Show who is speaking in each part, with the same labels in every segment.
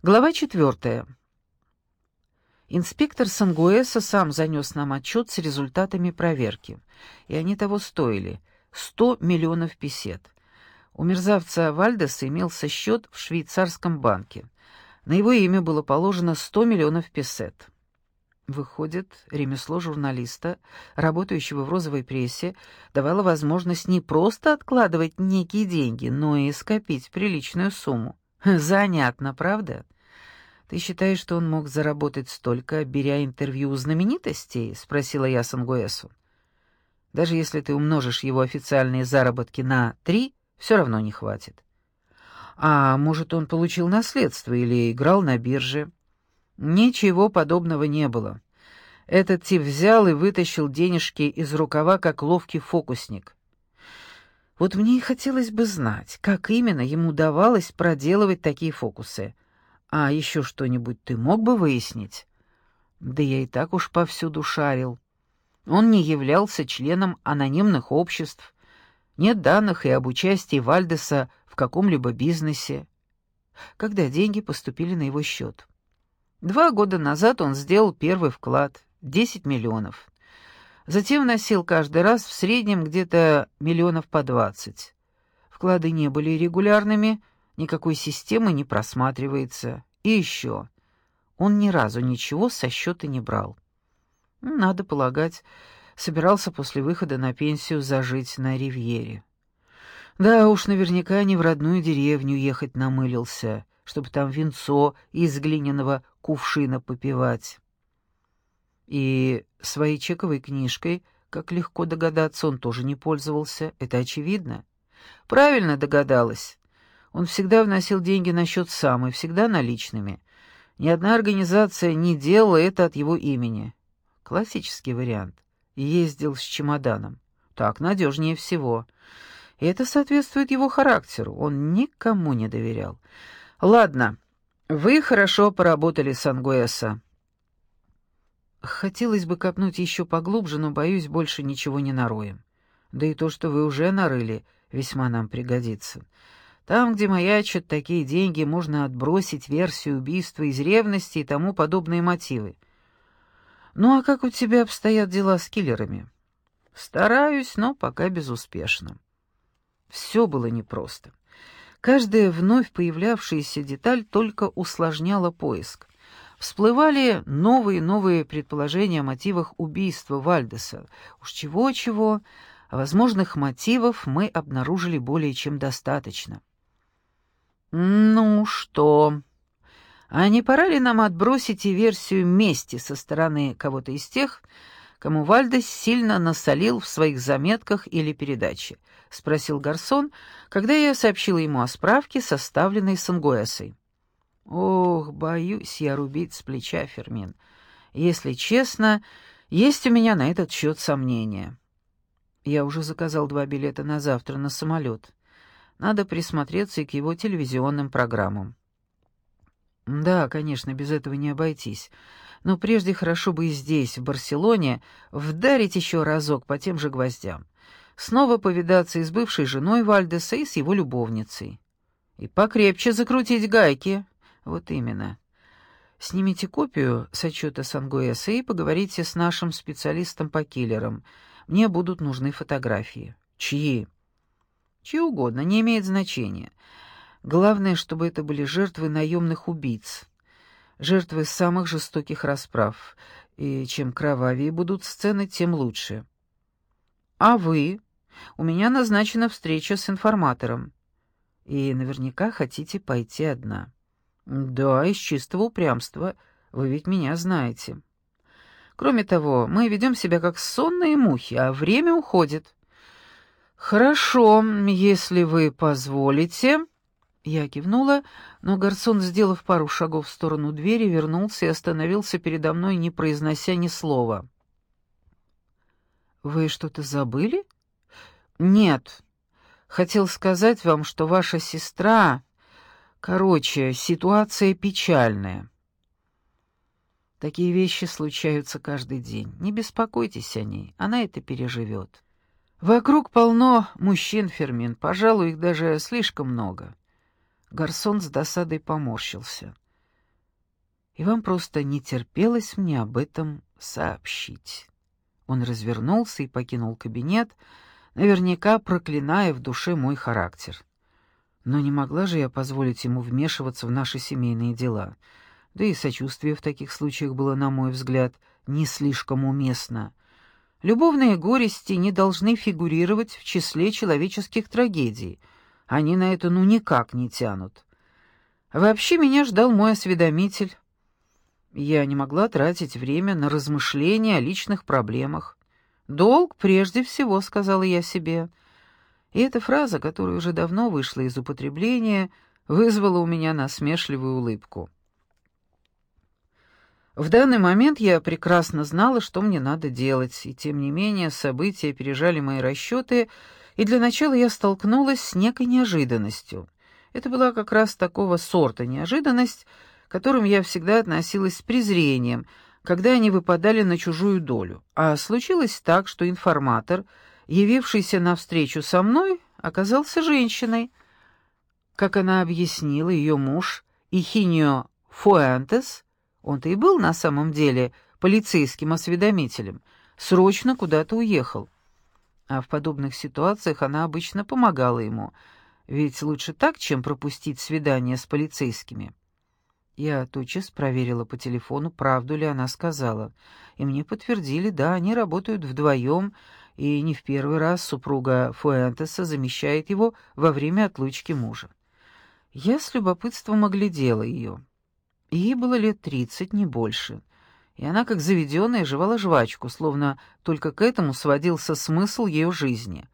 Speaker 1: Глава четвертая. Инспектор Сангуэса сам занес нам отчет с результатами проверки, и они того стоили — сто миллионов песет. У мерзавца Вальдеса имелся счет в швейцарском банке. На его имя было положено сто миллионов песет. Выходит, ремесло журналиста, работающего в розовой прессе, давало возможность не просто откладывать некие деньги, но и скопить приличную сумму. Занятно, правда? Ты считаешь, что он мог заработать столько, беря интервью у знаменитостей? спросила я Сангуэсу. Даже если ты умножишь его официальные заработки на три, все равно не хватит. А может, он получил наследство или играл на бирже? Ничего подобного не было. Этот тип взял и вытащил денежки из рукава, как ловкий фокусник. Вот мне и хотелось бы знать, как именно ему удавалось проделывать такие фокусы. А еще что-нибудь ты мог бы выяснить? Да я и так уж повсюду шарил. Он не являлся членом анонимных обществ. Нет данных и об участии Вальдеса в каком-либо бизнесе. Когда деньги поступили на его счет. Два года назад он сделал первый вклад — 10 миллионов. Затем вносил каждый раз в среднем где-то миллионов по двадцать. Вклады не были регулярными, никакой системы не просматривается. И еще, он ни разу ничего со счета не брал. Надо полагать, собирался после выхода на пенсию зажить на ривьере. Да уж, наверняка не в родную деревню ехать намылился, чтобы там винцо из глиняного кувшина попивать. И своей чековой книжкой, как легко догадаться, он тоже не пользовался, это очевидно. Правильно догадалась. Он всегда вносил деньги на счет сам и всегда наличными. Ни одна организация не делала это от его имени. Классический вариант. Ездил с чемоданом. Так надежнее всего. И это соответствует его характеру. Он никому не доверял. Ладно, вы хорошо поработали с Ангуэса. Хотелось бы копнуть еще поглубже, но, боюсь, больше ничего не нароем. Да и то, что вы уже нарыли, весьма нам пригодится. Там, где маячат такие деньги, можно отбросить версию убийства из ревности и тому подобные мотивы. Ну а как у тебя обстоят дела с киллерами? Стараюсь, но пока безуспешно. Все было непросто. Каждая вновь появлявшаяся деталь только усложняла поиск всплывали новые и новые предположения о мотивах убийства Вальдеса. Уж чего-чего, а возможных мотивов мы обнаружили более чем достаточно. «Ну что, а не пора ли нам отбросить и версию мести со стороны кого-то из тех, кому Вальдес сильно насолил в своих заметках или передаче?» — спросил Гарсон, когда я сообщила ему о справке, составленной Сангуэсой. Ох, боюсь я рубить с плеча, Фермин. Если честно, есть у меня на этот счет сомнения. Я уже заказал два билета на завтра на самолет. Надо присмотреться и к его телевизионным программам. Да, конечно, без этого не обойтись. Но прежде хорошо бы и здесь, в Барселоне, вдарить еще разок по тем же гвоздям. Снова повидаться и с бывшей женой Вальдеса, и с его любовницей. И покрепче закрутить гайки. Вот именно. Снимите копию с отчета Сангуэса и поговорите с нашим специалистом по киллерам. Мне будут нужны фотографии. Чьи? Чьи угодно, не имеет значения. Главное, чтобы это были жертвы наемных убийц. Жертвы самых жестоких расправ. И чем кровавее будут сцены, тем лучше. А вы? У меня назначена встреча с информатором. И наверняка хотите пойти одна. «Да, из чистого упрямства. Вы ведь меня знаете. Кроме того, мы ведем себя как сонные мухи, а время уходит». «Хорошо, если вы позволите...» Я кивнула, но Гарсон, сделав пару шагов в сторону двери, вернулся и остановился передо мной, не произнося ни слова. «Вы что-то забыли?» «Нет. Хотел сказать вам, что ваша сестра...» Короче, ситуация печальная. Такие вещи случаются каждый день. Не беспокойтесь о ней, она это переживет. Вокруг полно мужчин, Фермин, пожалуй, их даже слишком много. Гарсон с досадой поморщился. И вам просто не терпелось мне об этом сообщить». Он развернулся и покинул кабинет, наверняка проклиная в душе мой характер. Но не могла же я позволить ему вмешиваться в наши семейные дела. Да и сочувствие в таких случаях было, на мой взгляд, не слишком уместно. Любовные горести не должны фигурировать в числе человеческих трагедий. Они на это ну никак не тянут. Вообще меня ждал мой осведомитель. Я не могла тратить время на размышления о личных проблемах. «Долг прежде всего», — сказала я себе. И эта фраза, которая уже давно вышла из употребления, вызвала у меня насмешливую улыбку. В данный момент я прекрасно знала, что мне надо делать, и тем не менее события пережали мои расчеты, и для начала я столкнулась с некой неожиданностью. Это была как раз такого сорта неожиданность, к которым я всегда относилась с презрением, когда они выпадали на чужую долю. А случилось так, что информатор, явившийся навстречу со мной, оказался женщиной. Как она объяснила, ее муж, Ихинио Фуэнтес, он-то и был на самом деле полицейским осведомителем, срочно куда-то уехал. А в подобных ситуациях она обычно помогала ему, ведь лучше так, чем пропустить свидание с полицейскими. Я тотчас проверила по телефону, правду ли она сказала, и мне подтвердили, да, они работают вдвоем, и не в первый раз супруга Фуэнтеса замещает его во время отлучки мужа. Я с любопытством оглядела ее. Ей было лет тридцать, не больше, и она, как заведенная, жевала жвачку, словно только к этому сводился смысл ее жизни.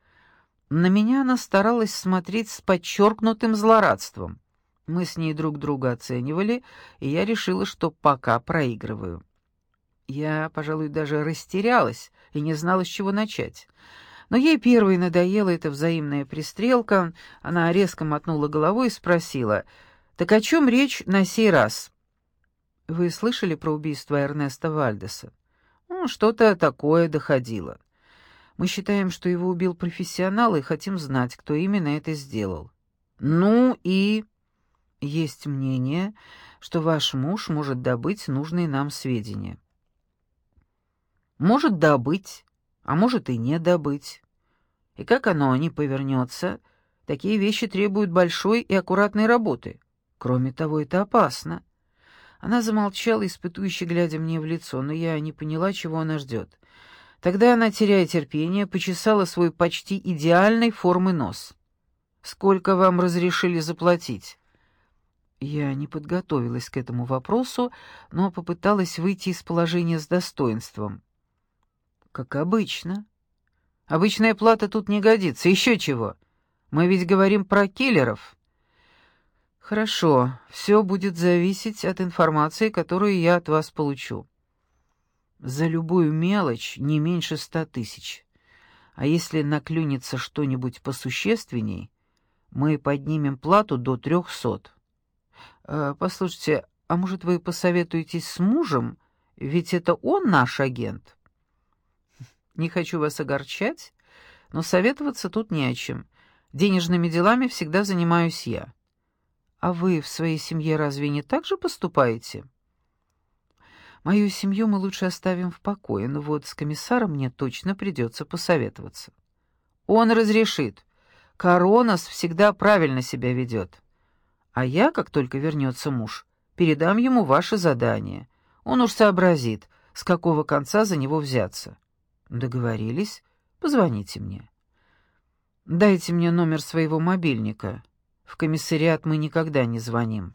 Speaker 1: На меня она старалась смотреть с подчеркнутым злорадством. Мы с ней друг друга оценивали, и я решила, что пока проигрываю. Я, пожалуй, даже растерялась и не знала, с чего начать. Но ей первой надоела эта взаимная пристрелка, она резко мотнула головой и спросила, «Так о чем речь на сей раз?» Вы слышали про убийство Эрнеста Вальдеса? Ну, что-то такое доходило. Мы считаем, что его убил профессионал и хотим знать, кто именно это сделал. Ну и... Есть мнение, что ваш муж может добыть нужные нам сведения. Может добыть, а может и не добыть. И как оно не повернется, такие вещи требуют большой и аккуратной работы. Кроме того, это опасно. Она замолчала, испытующе глядя мне в лицо, но я не поняла, чего она ждет. Тогда она, теряя терпение, почесала свой почти идеальной формы нос. «Сколько вам разрешили заплатить?» Я не подготовилась к этому вопросу, но попыталась выйти из положения с достоинством. «Как обычно. Обычная плата тут не годится. Еще чего? Мы ведь говорим про киллеров». «Хорошо, все будет зависеть от информации, которую я от вас получу. За любую мелочь не меньше ста тысяч. А если наклюнется что-нибудь посущественней, мы поднимем плату до трехсот. Э, послушайте, а может вы посоветуетесь с мужем, ведь это он наш агент?» «Не хочу вас огорчать, но советоваться тут не о чем. Денежными делами всегда занимаюсь я». А вы в своей семье разве не так же поступаете? Мою семью мы лучше оставим в покое, но вот с комиссаром мне точно придется посоветоваться. Он разрешит. Коронас всегда правильно себя ведет. А я, как только вернется муж, передам ему ваше задание. Он уж сообразит, с какого конца за него взяться. Договорились? Позвоните мне. Дайте мне номер своего мобильника. В комиссариат мы никогда не звоним.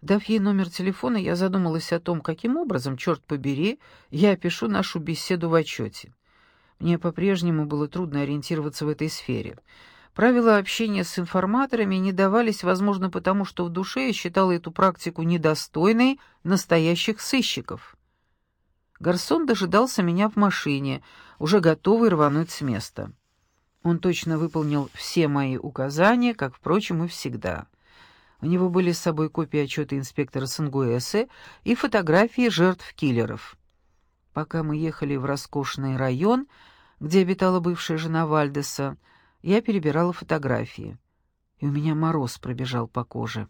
Speaker 1: Дав ей номер телефона, я задумалась о том, каким образом, черт побери, я опишу нашу беседу в отчете. Мне по-прежнему было трудно ориентироваться в этой сфере. Правила общения с информаторами не давались, возможно, потому что в душе я считала эту практику недостойной настоящих сыщиков. Гарсон дожидался меня в машине, уже готовый рвануть с места. Он точно выполнил все мои указания, как, впрочем, и всегда. У него были с собой копии отчета инспектора Сангуэсы и фотографии жертв киллеров. Пока мы ехали в роскошный район, где обитала бывшая жена Вальдеса, я перебирала фотографии, и у меня мороз пробежал по коже.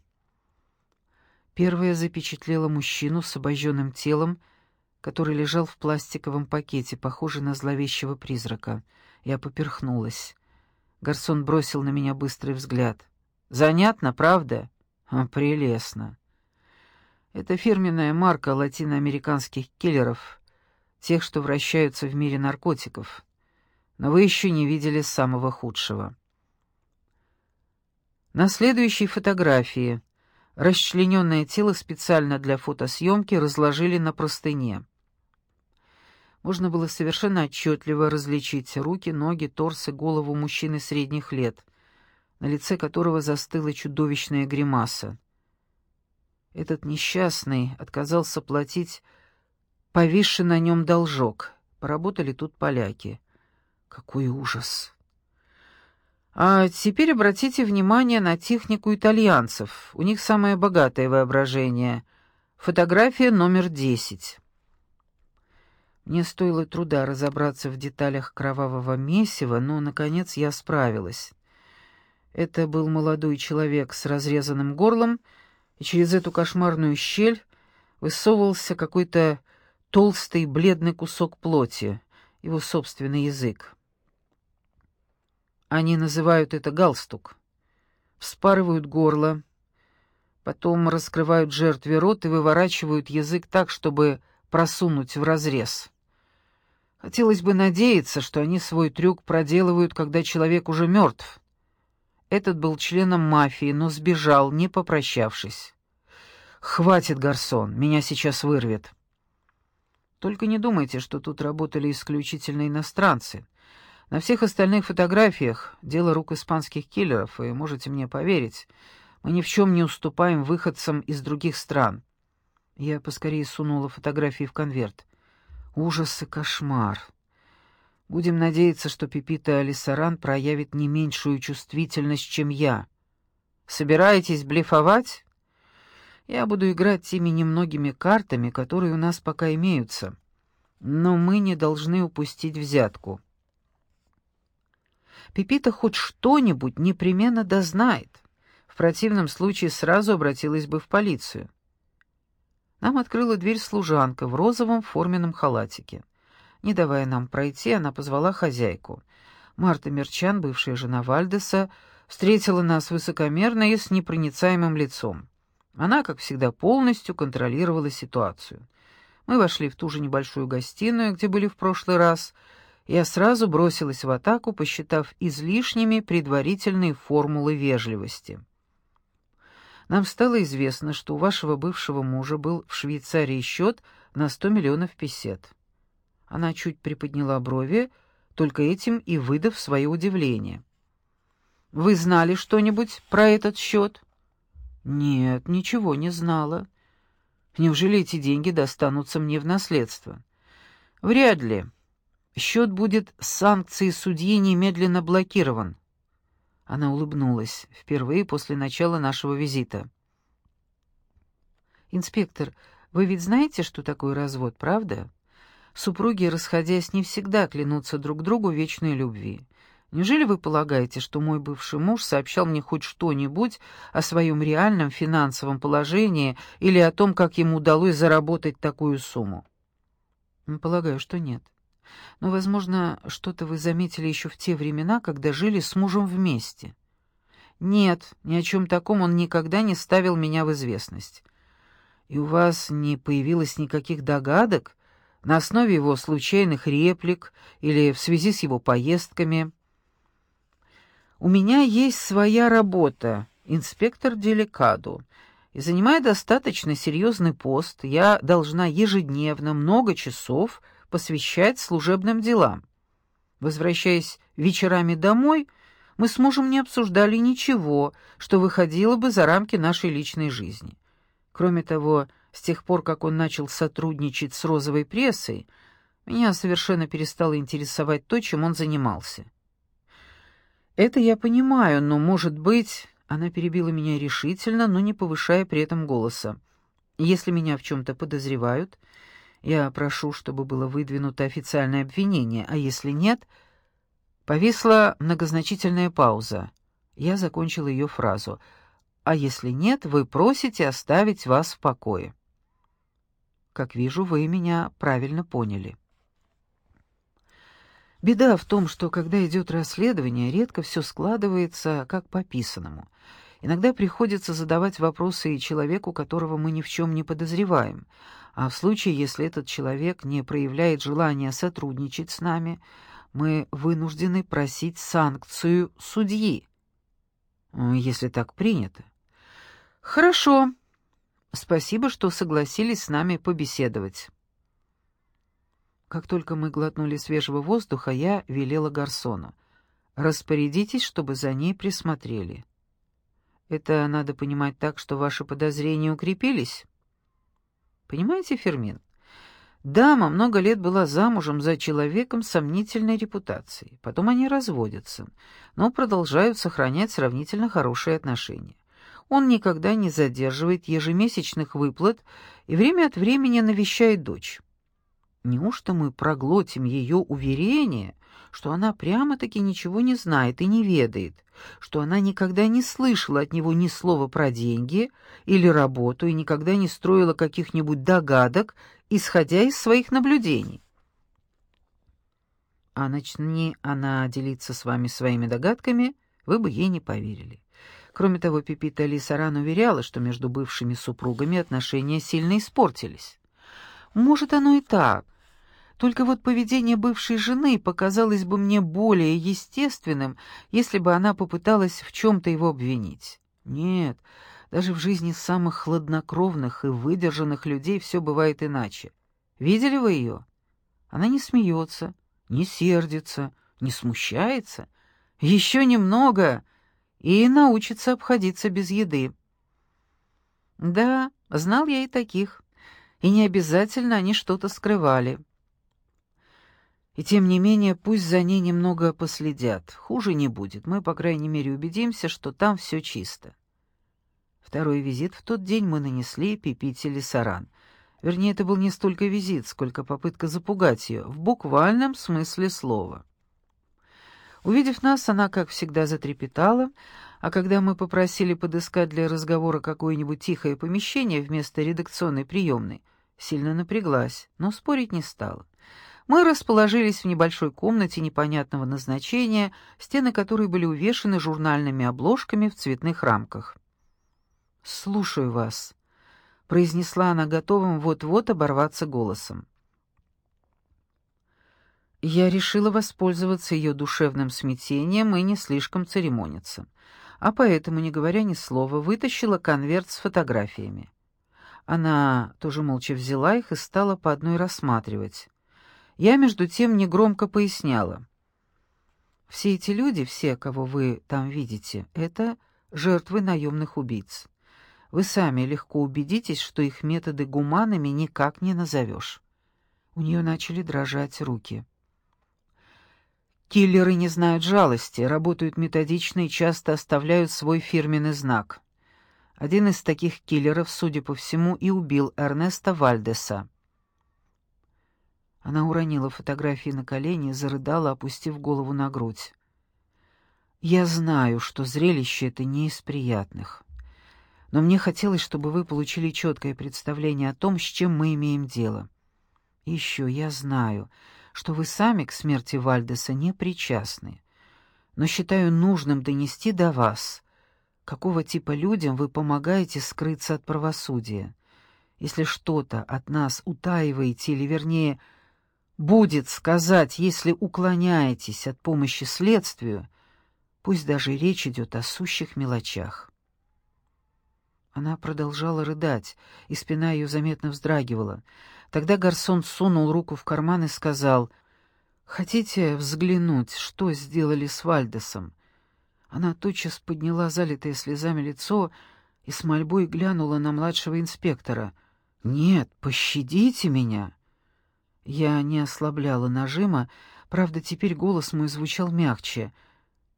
Speaker 1: Первая запечатлела мужчину с обожженным телом, который лежал в пластиковом пакете, похожий на зловещего призрака. Я поперхнулась. Гарсон бросил на меня быстрый взгляд. «Занятно, правда?» а, «Прелестно». Это фирменная марка латиноамериканских киллеров, тех, что вращаются в мире наркотиков. Но вы еще не видели самого худшего. На следующей фотографии расчлененное тело специально для фотосъемки разложили на простыне. Можно было совершенно отчетливо различить руки, ноги, торс и голову мужчины средних лет, на лице которого застыла чудовищная гримаса. Этот несчастный отказался платить повисший на нем должок. Поработали тут поляки. Какой ужас! А теперь обратите внимание на технику итальянцев. У них самое богатое воображение. Фотография номер десять. Мне стоило труда разобраться в деталях кровавого месива, но, наконец, я справилась. Это был молодой человек с разрезанным горлом, и через эту кошмарную щель высовывался какой-то толстый бледный кусок плоти, его собственный язык. Они называют это галстук. Вспарывают горло, потом раскрывают жертве рот и выворачивают язык так, чтобы просунуть в разрез. Хотелось бы надеяться, что они свой трюк проделывают, когда человек уже мертв. Этот был членом мафии, но сбежал, не попрощавшись. «Хватит, Гарсон, меня сейчас вырвет». Только не думайте, что тут работали исключительно иностранцы. На всех остальных фотографиях дело рук испанских киллеров, и можете мне поверить, мы ни в чем не уступаем выходцам из других стран. Я поскорее сунула фотографии в конверт. Ужас и кошмар. Будем надеяться, что Пипита Алисаран проявит не меньшую чувствительность, чем я. Собираетесь блефовать? Я буду играть теми немногими картами, которые у нас пока имеются. Но мы не должны упустить взятку. Пипита хоть что-нибудь непременно дознает. В противном случае сразу обратилась бы в полицию. Нам открыла дверь служанка в розовом форменном халатике. Не давая нам пройти, она позвала хозяйку. Марта Мерчан, бывшая жена Вальдеса, встретила нас высокомерно и с непроницаемым лицом. Она, как всегда, полностью контролировала ситуацию. Мы вошли в ту же небольшую гостиную, где были в прошлый раз — я сразу бросилась в атаку, посчитав излишними предварительные формулы вежливости. Нам стало известно, что у вашего бывшего мужа был в Швейцарии счет на сто миллионов песет. Она чуть приподняла брови, только этим и выдав свое удивление. «Вы знали что-нибудь про этот счет?» «Нет, ничего не знала. Неужели эти деньги достанутся мне в наследство?» «Вряд ли. Счет будет с санкцией судьи немедленно блокирован. Она улыбнулась, впервые после начала нашего визита. «Инспектор, вы ведь знаете, что такое развод, правда? Супруги, расходясь, не всегда клянутся друг другу вечной любви. Неужели вы полагаете, что мой бывший муж сообщал мне хоть что-нибудь о своем реальном финансовом положении или о том, как ему удалось заработать такую сумму? Полагаю, что нет. Но, возможно, что-то вы заметили еще в те времена, когда жили с мужем вместе. Нет, ни о чем таком он никогда не ставил меня в известность. И у вас не появилось никаких догадок на основе его случайных реплик или в связи с его поездками? У меня есть своя работа, инспектор Деликаду, и занимая достаточно серьезный пост, я должна ежедневно много часов посвящать служебным делам. Возвращаясь вечерами домой, мы с мужем не обсуждали ничего, что выходило бы за рамки нашей личной жизни. Кроме того, с тех пор, как он начал сотрудничать с розовой прессой, меня совершенно перестало интересовать то, чем он занимался. Это я понимаю, но, может быть, она перебила меня решительно, но не повышая при этом голоса. Если меня в чем-то подозревают, я прошу, чтобы было выдвинуто официальное обвинение, а если нет...» Повисла многозначительная пауза. Я закончил ее фразу. а если нет, вы просите оставить вас в покое. Как вижу, вы меня правильно поняли. Беда в том, что когда идет расследование, редко все складывается как по писанному. Иногда приходится задавать вопросы и человеку, которого мы ни в чем не подозреваем, а в случае, если этот человек не проявляет желания сотрудничать с нами, мы вынуждены просить санкцию судьи. Если так принято. Хорошо. Спасибо, что согласились с нами побеседовать. Как только мы глотнули свежего воздуха, я велела гарсону. «Распорядитесь, чтобы за ней присмотрели». «Это надо понимать так, что ваши подозрения укрепились?» «Понимаете, Фермин, дама много лет была замужем за человеком сомнительной репутацией. Потом они разводятся, но продолжают сохранять сравнительно хорошие отношения. Он никогда не задерживает ежемесячных выплат и время от времени навещает дочь. Неужто мы проглотим ее уверение, что она прямо-таки ничего не знает и не ведает, что она никогда не слышала от него ни слова про деньги или работу и никогда не строила каких-нибудь догадок, исходя из своих наблюдений? А начни она делиться с вами своими догадками, вы бы ей не поверили. Кроме того, Пипита Лисаран уверяла, что между бывшими супругами отношения сильно испортились. Может, оно и так. Только вот поведение бывшей жены показалось бы мне более естественным, если бы она попыталась в чем-то его обвинить. Нет, даже в жизни самых хладнокровных и выдержанных людей все бывает иначе. Видели вы ее? Она не смеется, не сердится, не смущается. Еще немного, и научится обходиться без еды. Да, знал я и таких и не обязательно они что-то скрывали. И тем не менее, пусть за ней немного последят. Хуже не будет. Мы, по крайней мере, убедимся, что там все чисто. Второй визит в тот день мы нанесли Пипите Лисаран. Вернее, это был не столько визит, сколько попытка запугать ее, в буквальном смысле слова. Увидев нас, она, как всегда, затрепетала, а когда мы попросили подыскать для разговора какое-нибудь тихое помещение вместо редакционной приемной, сильно напряглась, но спорить не стала. Мы расположились в небольшой комнате непонятного назначения, стены которой были увешаны журнальными обложками в цветных рамках. «Слушаю вас», — произнесла она готовым вот-вот оборваться голосом. Я решила воспользоваться ее душевным смятением и не слишком церемониться, а поэтому, не говоря ни слова, вытащила конверт с фотографиями. Она тоже молча взяла их и стала по одной рассматривать. Я, между тем, негромко поясняла. «Все эти люди, все, кого вы там видите, это жертвы наемных убийц. Вы сами легко убедитесь, что их методы гуманными никак не назовешь». У нее начали дрожать руки. Киллеры не знают жалости, работают методично и часто оставляют свой фирменный знак. Один из таких киллеров, судя по всему, и убил Эрнеста Вальдеса. Она уронила фотографии на колени зарыдала, опустив голову на грудь. «Я знаю, что зрелище это не из приятных, но мне хотелось, чтобы вы получили четкое представление о том, с чем мы имеем дело. еще я знаю, что вы сами к смерти Вальдеса не причастны, но считаю нужным донести до вас, какого типа людям вы помогаете скрыться от правосудия. Если что-то от нас утаиваете, или, вернее, будет сказать, если уклоняетесь от помощи следствию, пусть даже речь идет о сущих мелочах. Она продолжала рыдать, и спина ее заметно вздрагивала. Тогда Гарсон сунул руку в карман и сказал, «Хотите взглянуть, что сделали с Вальдесом?» Она тотчас подняла залитое слезами лицо и с мольбой глянула на младшего инспектора. «Нет, пощадите меня!» Я не ослабляла нажима, правда, теперь голос мой звучал мягче.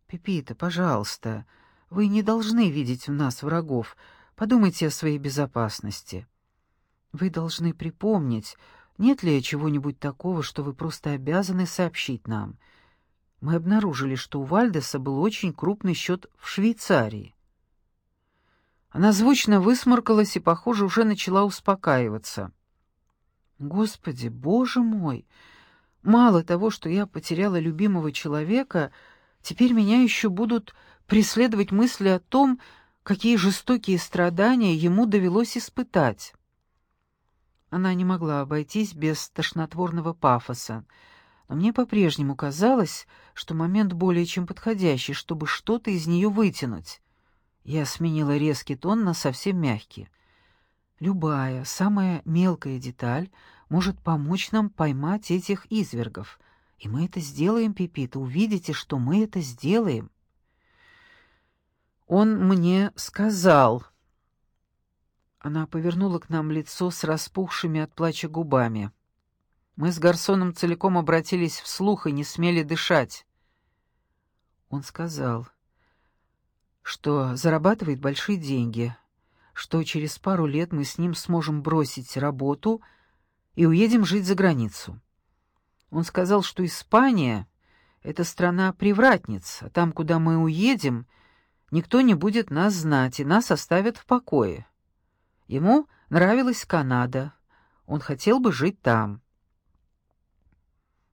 Speaker 1: «Пепита, пожалуйста, вы не должны видеть в нас врагов. Подумайте о своей безопасности. Вы должны припомнить, нет ли чего-нибудь такого, что вы просто обязаны сообщить нам. Мы обнаружили, что у Вальдеса был очень крупный счет в Швейцарии. Она звучно высморкалась и, похоже, уже начала успокаиваться. Господи, боже мой! Мало того, что я потеряла любимого человека, теперь меня еще будут преследовать мысли о том, какие жестокие страдания ему довелось испытать. Она не могла обойтись без тошнотворного пафоса, но мне по-прежнему казалось, что момент более чем подходящий, чтобы что-то из нее вытянуть. Я сменила резкий тон на совсем мягкий. Любая, самая мелкая деталь может помочь нам поймать этих извергов. И мы это сделаем, Пипита, увидите, что мы это сделаем. Он мне сказал. Она повернула к нам лицо с распухшими от плача губами. Мы с Гарсоном целиком обратились вслух и не смели дышать. Он сказал, что зарабатывает большие деньги, что через пару лет мы с ним сможем бросить работу и уедем жить за границу. Он сказал, что Испания — это страна привратниц, а там, куда мы уедем, никто не будет нас знать, и нас оставят в покое. Ему нравилась Канада, он хотел бы жить там.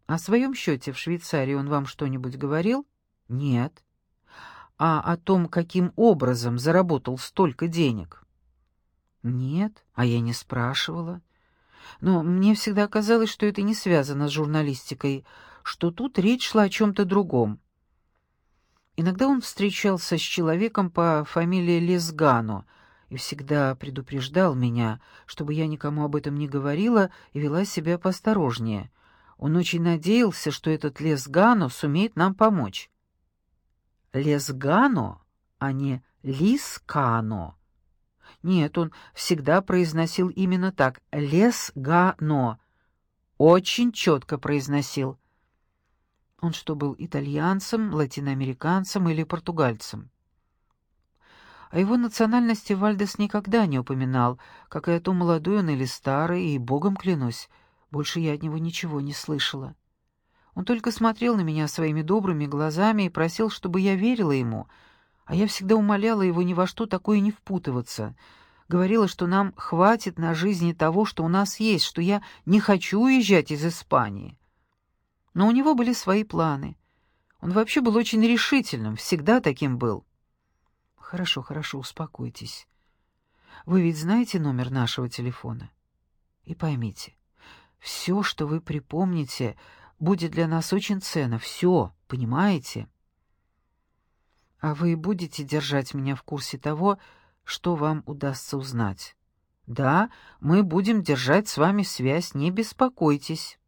Speaker 1: О своем счете в Швейцарии он вам что-нибудь говорил? Нет а о том, каким образом заработал столько денег? Нет, а я не спрашивала. Но мне всегда казалось, что это не связано с журналистикой, что тут речь шла о чем-то другом. Иногда он встречался с человеком по фамилии Лесгано и всегда предупреждал меня, чтобы я никому об этом не говорила и вела себя поосторожнее. Он очень надеялся, что этот Лесгано сумеет нам помочь. Лесгано, а не Лискано. Нет, он всегда произносил именно так — Лесгано. Очень четко произносил. Он что, был итальянцем, латиноамериканцем или португальцем? О его национальности Вальдес никогда не упоминал, как и о том, молодой он или старый, и, богом клянусь, больше я от него ничего не слышала. Он только смотрел на меня своими добрыми глазами и просил, чтобы я верила ему, а я всегда умоляла его ни во что такое не впутываться. Говорила, что нам хватит на жизни того, что у нас есть, что я не хочу уезжать из Испании. Но у него были свои планы. Он вообще был очень решительным, всегда таким был. Хорошо, хорошо, успокойтесь. Вы ведь знаете номер нашего телефона? И поймите, все, что вы припомните, будет для нас очень ценно. Все, понимаете? А вы будете держать меня в курсе того, что вам удастся узнать? Да, мы будем держать с вами связь, не беспокойтесь.